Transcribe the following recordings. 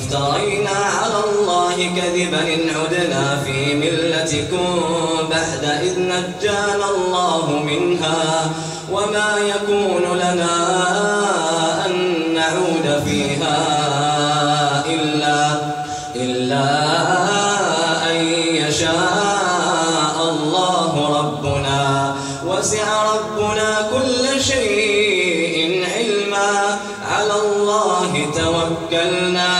افترينا على الله كذبا إن عدنا في ملتكم بعد إذ نجانا الله منها وما يكون لنا أن نعود فيها إلا إلا أن يشاء الله ربنا. وسع ربنا كل شيء علما. على الله توكلنا.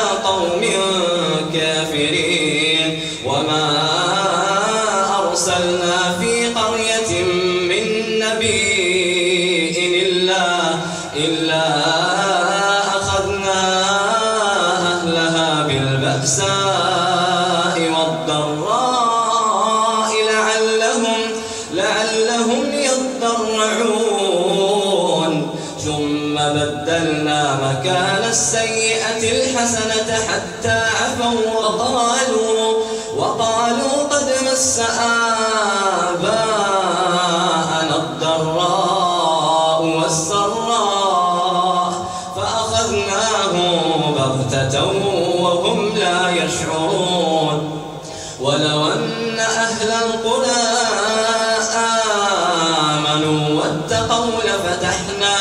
ثم بدلنا مكان السيئة الحسنة حتى عفوا وقالوا وقالوا قد مس آباءنا واتقوا لفتحنا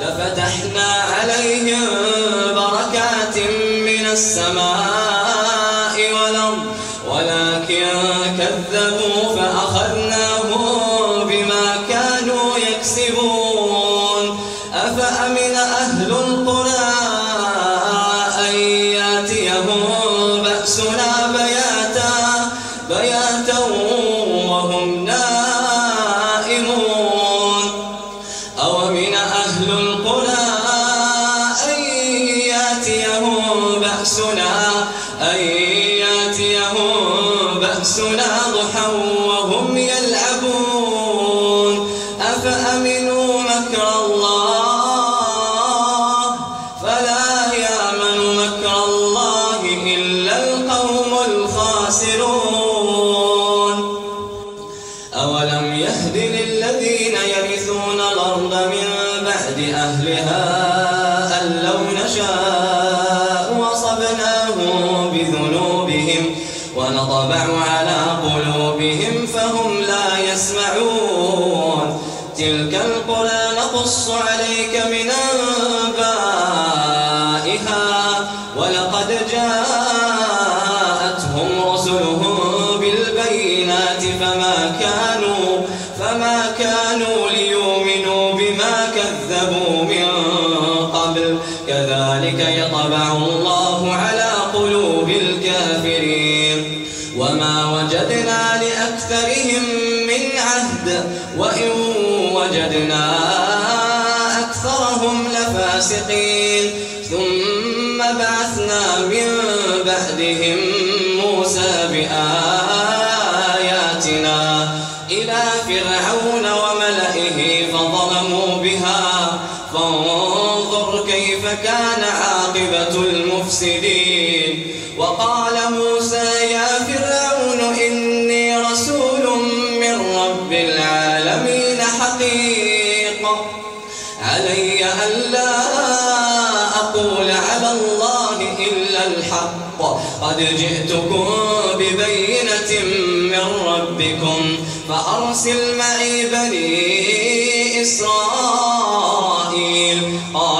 لفتحنا عليهم بركات من السماء. أولم يهد للذين يرثون الأرض من بعد أهلها أن لو نشاء وصبناهم بذنوبهم ونطبع على قلوبهم فهم لا يسمعون تلك القرى نقص فما كانوا فما كانوا ليؤمنوا بما كذبوا من قبل. كذلك يطبع الله على قلوب الكافرين. وما وجدنا لأكثرهم من عهد. وإن وجدنا أكثرهم لفاسقين. ثم بعثنا من بعدهم موسى بآخر فكان عاقبة المفسدين. وقال موسى يا فرعون إني رسول من رب العالمين حقيق. علي ألا أقول على الله إلا الحق. قد جئتكم ببينة من ربكم فأرسل معي بني إسرائيل. قال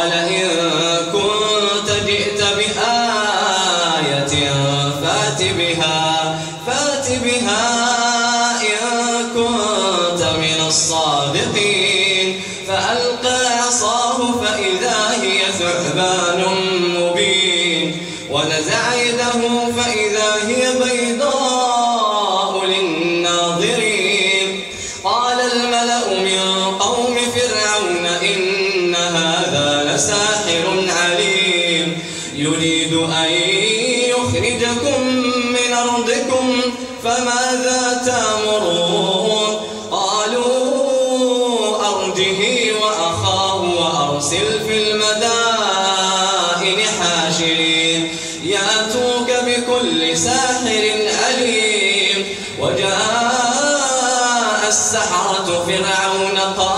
كل ساحر أليم. وجاء السحرة فرعون قال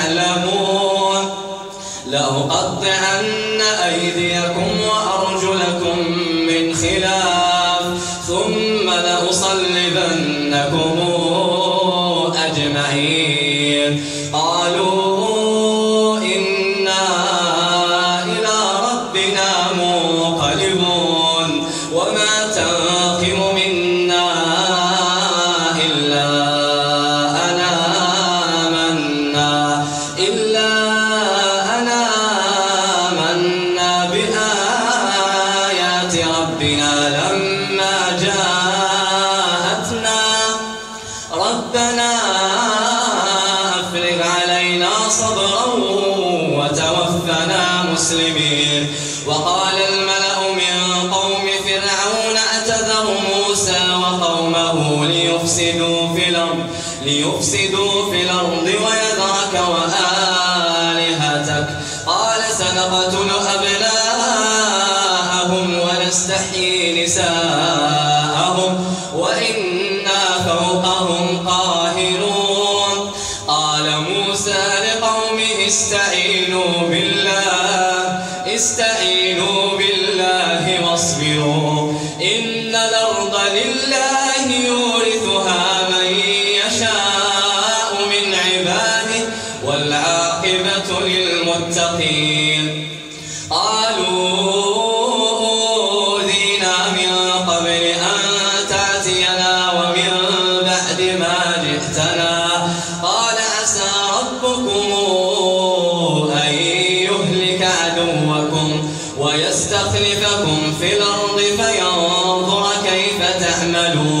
لأقطعن أيديكم ليفسدوا في الأرض ليفسدوا في الأرض ويذرك وآلهتك. قال سنقتل أبناءهم ونستحيي نساءهم. وإنا فوقهم قاهرون. قال موسى لقومه استعينوا بالله استعينوا بالله واصبروا. إن الأرض لله يوم في الأرض فينظر كيف تعملون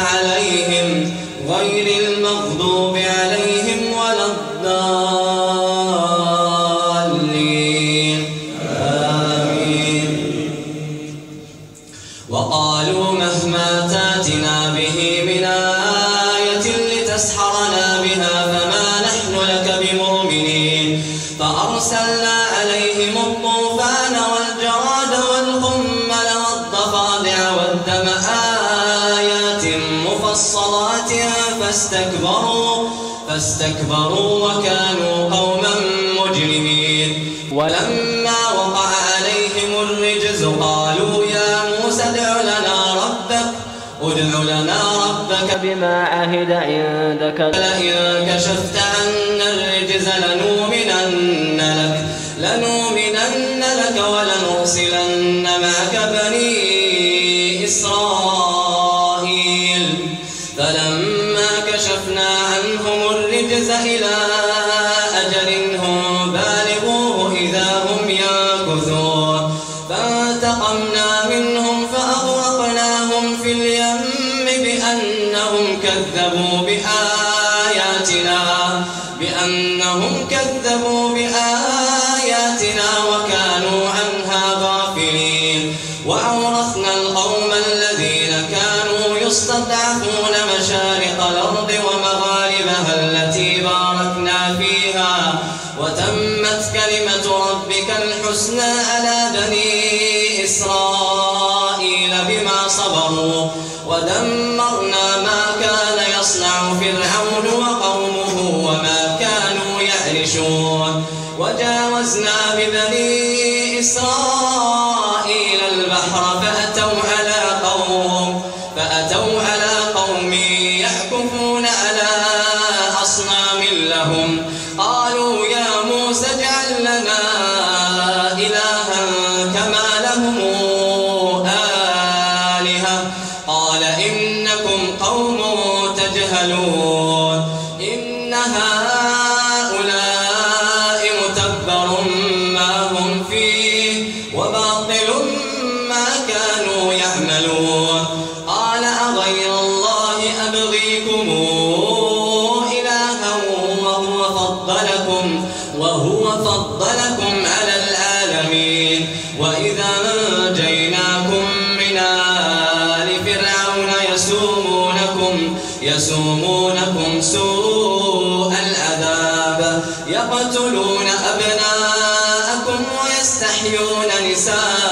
فاستكبروا وكانوا قوما مجرمين. ولما وقع عليهم الرجز قالوا يا موسى ادع لنا ربك ادع لنا ربك. بما عهد عندك. لئن كشفت عنا الرجز لنؤمنن لك لنؤمنن لك ولنرسلن معك بني إسرائيل. بآياتنا يبطشون وجاوزنا ببني إسرائيل البحر فأتوا يسومونكم سوء العذاب يقتلون أبناءكم ويستحيون نساءكم.